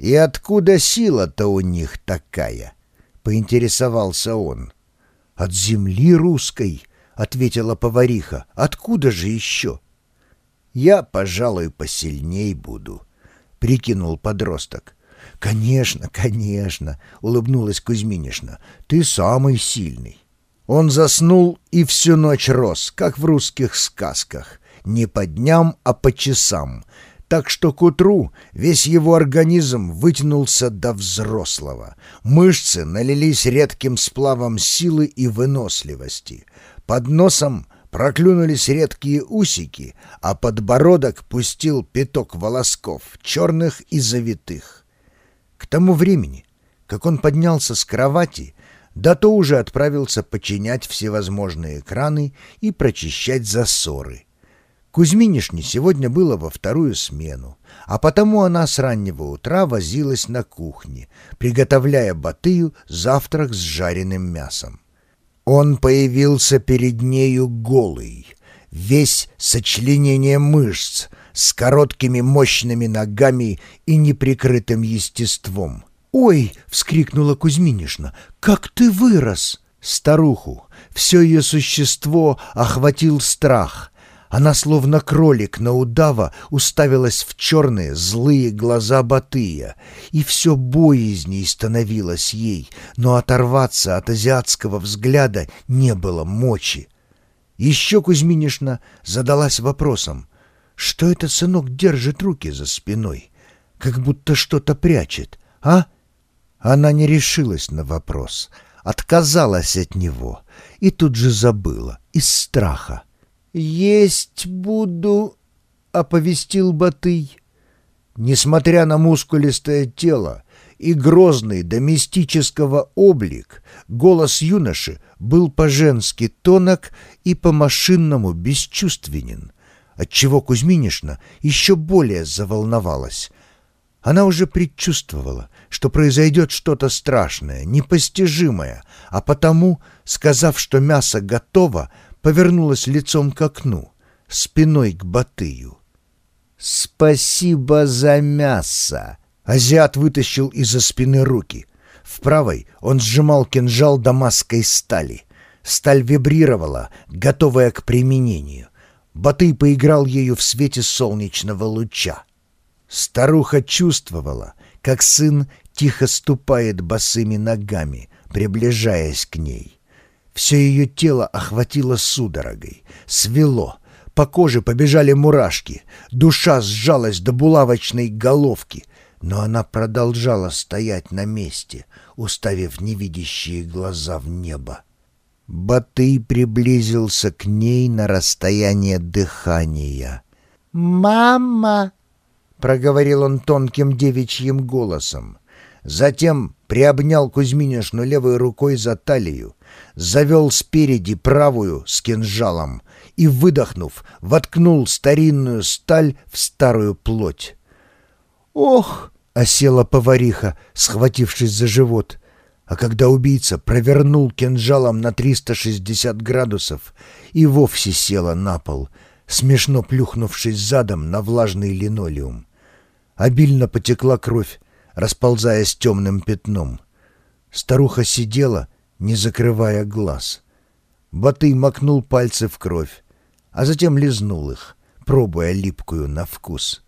«И откуда сила-то у них такая?» — поинтересовался он. «От земли русской», — ответила повариха. «Откуда же еще?» «Я, пожалуй, посильней буду», — прикинул подросток. «Конечно, конечно», — улыбнулась Кузьминишна. «Ты самый сильный». Он заснул и всю ночь рос, как в русских сказках, не по дням, а по часам, так что к утру весь его организм вытянулся до взрослого. Мышцы налились редким сплавом силы и выносливости. Под носом проклюнулись редкие усики, а подбородок пустил пяток волосков, черных и завитых. К тому времени, как он поднялся с кровати, Дато уже отправился починять всевозможные краны и прочищать засоры — Кузьминишне сегодня было во вторую смену, а потому она с раннего утра возилась на кухне, приготовляя Батыю завтрак с жареным мясом. Он появился перед нею голый, весь сочленение мышц, с короткими мощными ногами и неприкрытым естеством. «Ой!» — вскрикнула Кузьминишна. «Как ты вырос!» Старуху, все ее существо охватил страх — она, словно кролик на удава, уставилась в черные злые глаза Батыя, и все боязней становилось ей, но оторваться от азиатского взгляда не было мочи. Еще Кузьминишна задалась вопросом, что этот сынок держит руки за спиной, как будто что-то прячет, а? Она не решилась на вопрос, отказалась от него и тут же забыла из страха. «Есть буду», — оповестил Батый. Несмотря на мускулистое тело и грозный до мистического облик, голос юноши был по-женски тонок и по-машинному бесчувственен, отчего Кузьминишна еще более заволновалась. Она уже предчувствовала, что произойдет что-то страшное, непостижимое, а потому, сказав, что мясо готово, повернулась лицом к окну, спиной к Батыю. «Спасибо за мясо!» Азиат вытащил из-за спины руки. В правой он сжимал кинжал дамасской стали. Сталь вибрировала, готовая к применению. Батый поиграл ею в свете солнечного луча. Старуха чувствовала, как сын тихо ступает босыми ногами, приближаясь к ней. Все ее тело охватило судорогой, свело, по коже побежали мурашки, душа сжалась до булавочной головки, но она продолжала стоять на месте, уставив невидящие глаза в небо. Батый приблизился к ней на расстояние дыхания. «Мама!» — проговорил он тонким девичьим голосом. Затем приобнял Кузьминишну левой рукой за талию, завел спереди правую с кинжалом и, выдохнув, воткнул старинную сталь в старую плоть. «Ох!» — осела повариха, схватившись за живот. А когда убийца провернул кинжалом на 360 градусов и вовсе села на пол, смешно плюхнувшись задом на влажный линолеум. Обильно потекла кровь, расползаясь темным пятном. Старуха сидела, не закрывая глаз. Батый макнул пальцы в кровь, а затем лизнул их, пробуя липкую на вкус.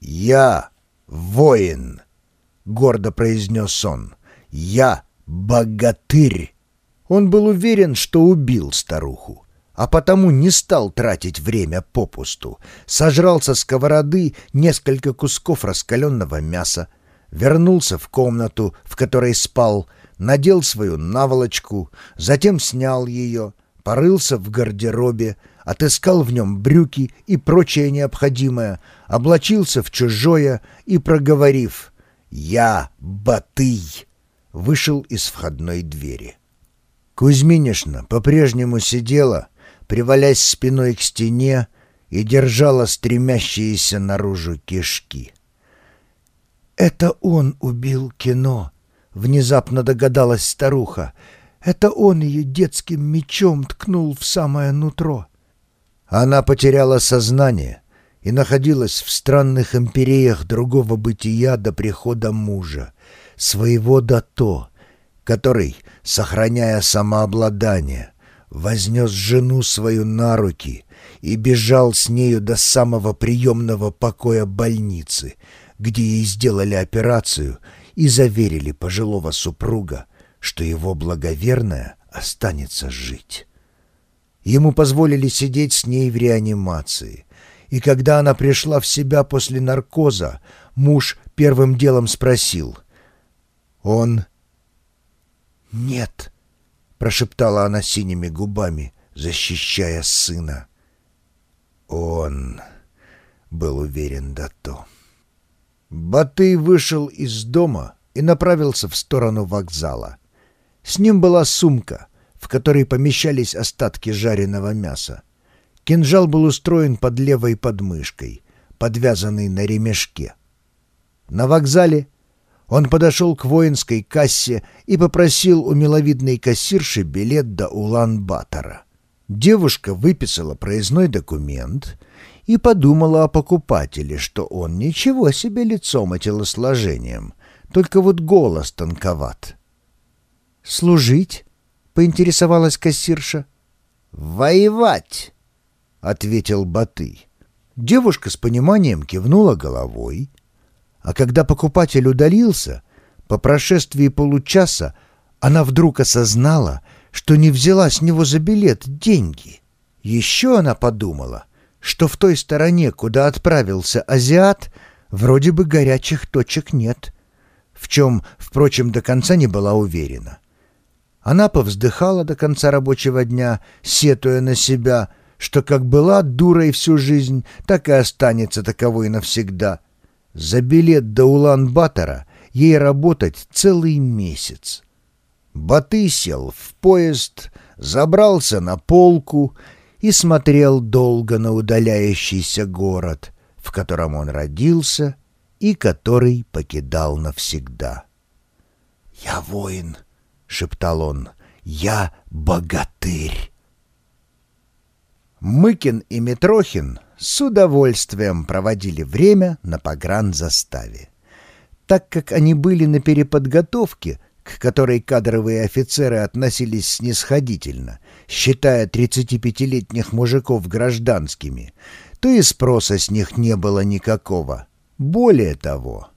«Я воин!» — гордо произнес он. «Я богатырь!» Он был уверен, что убил старуху, а потому не стал тратить время попусту. Сожрал со сковороды несколько кусков раскаленного мяса, вернулся в комнату, в которой спал, надел свою наволочку, затем снял ее, порылся в гардеробе, отыскал в нем брюки и прочее необходимое, облачился в чужое и, проговорив «Я Батый», вышел из входной двери. Кузьминишна по-прежнему сидела, привалясь спиной к стене, и держала стремящиеся наружу кишки. «Это он убил кино», Внезапно догадалась старуха. Это он ее детским мечом ткнул в самое нутро. Она потеряла сознание и находилась в странных империях другого бытия до прихода мужа, своего дато, который, сохраняя самообладание, вознес жену свою на руки и бежал с нею до самого приемного покоя больницы, где ей сделали операцию и заверили пожилого супруга, что его благоверная останется жить. Ему позволили сидеть с ней в реанимации, и когда она пришла в себя после наркоза, муж первым делом спросил. «Он...» «Нет», — прошептала она синими губами, защищая сына. «Он...» — был уверен Дато. Батый вышел из дома и направился в сторону вокзала. С ним была сумка, в которой помещались остатки жареного мяса. Кинжал был устроен под левой подмышкой, подвязанный на ремешке. На вокзале он подошел к воинской кассе и попросил у миловидной кассирши билет до Улан-Батора. Девушка выписала проездной документ и подумала о покупателе, что он ничего себе лицом и телосложением, только вот голос тонковат. «Служить?» — поинтересовалась кассирша. «Воевать!» — ответил Батый. Девушка с пониманием кивнула головой, а когда покупатель удалился, по прошествии получаса она вдруг осознала, что не взяла с него за билет деньги. Еще она подумала, что в той стороне, куда отправился азиат, вроде бы горячих точек нет, в чем, впрочем, до конца не была уверена. Она повздыхала до конца рабочего дня, сетуя на себя, что как была дурой всю жизнь, так и останется таковой навсегда. За билет до Улан-Батора ей работать целый месяц. Баты сел в поезд, забрался на полку и смотрел долго на удаляющийся город, в котором он родился и который покидал навсегда. «Я воин», — шептал он, — «я богатырь». Мыкин и Митрохин с удовольствием проводили время на погранзаставе. Так как они были на переподготовке, к которой кадровые офицеры относились снисходительно, считая 35-летних мужиков гражданскими, то и спроса с них не было никакого. Более того,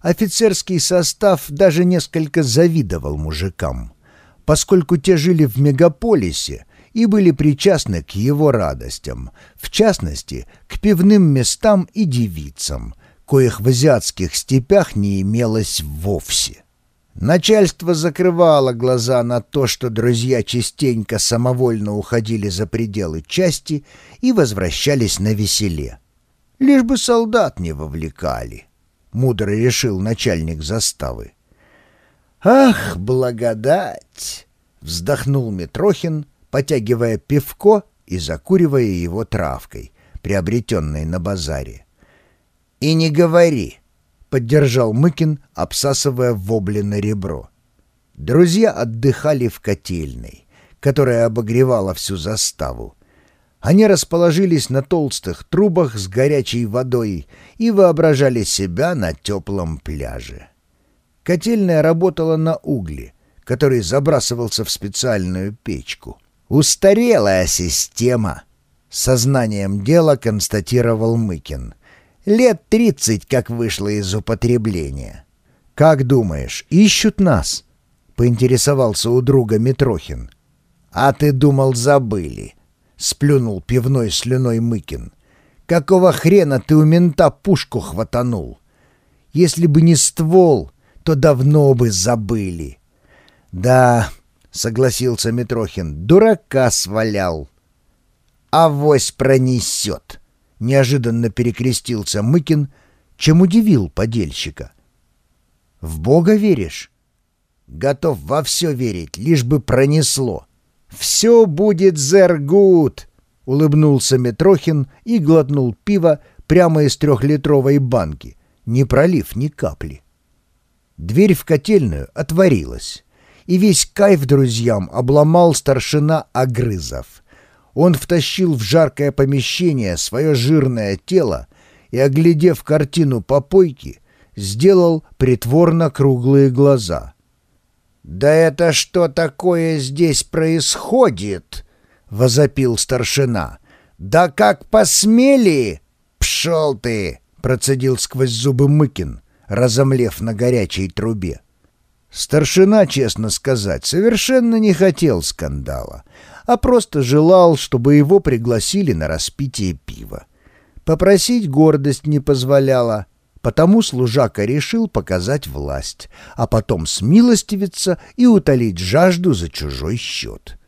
Офицерский состав даже несколько завидовал мужикам, поскольку те жили в мегаполисе и были причастны к его радостям, в частности, к пивным местам и девицам, коих в азиатских степях не имелось вовсе. Начальство закрывало глаза на то, что друзья частенько самовольно уходили за пределы части и возвращались на веселе. Лишь бы солдат не вовлекали. — мудро решил начальник заставы. «Ах, благодать!» — вздохнул Митрохин, потягивая пивко и закуривая его травкой, приобретенной на базаре. «И не говори!» — поддержал Мыкин, обсасывая вобли на ребро. Друзья отдыхали в котельной, которая обогревала всю заставу, они расположились на толстых трубах с горячей водой и воображали себя на теплом пляже. Котельная работала на угле, который забрасывался в специальную печку. «Устарелая система!» — сознанием дела констатировал Мыкин. «Лет тридцать, как вышло из употребления». «Как думаешь, ищут нас?» — поинтересовался у друга Митрохин. «А ты думал, забыли?» — сплюнул пивной слюной Мыкин. «Какого хрена ты у мента пушку хватанул? Если бы не ствол, то давно бы забыли». «Да», — согласился Митрохин, — «дурака свалял». «Авось пронесет», — неожиданно перекрестился Мыкин, чем удивил подельщика. «В Бога веришь?» «Готов во все верить, лишь бы пронесло». «Все будет зергут!» — улыбнулся Митрохин и глотнул пиво прямо из трехлитровой банки, не пролив ни капли. Дверь в котельную отворилась, и весь кайф друзьям обломал старшина Огрызов. Он втащил в жаркое помещение свое жирное тело и, оглядев картину попойки, сделал притворно круглые глаза. «Да это что такое здесь происходит?» — возопил старшина. «Да как посмели!» «Пшел ты!» — процедил сквозь зубы Мыкин, разомлев на горячей трубе. Старшина, честно сказать, совершенно не хотел скандала, а просто желал, чтобы его пригласили на распитие пива. Попросить гордость не позволяла, потому служака решил показать власть, а потом смилостивиться и утолить жажду за чужой счет.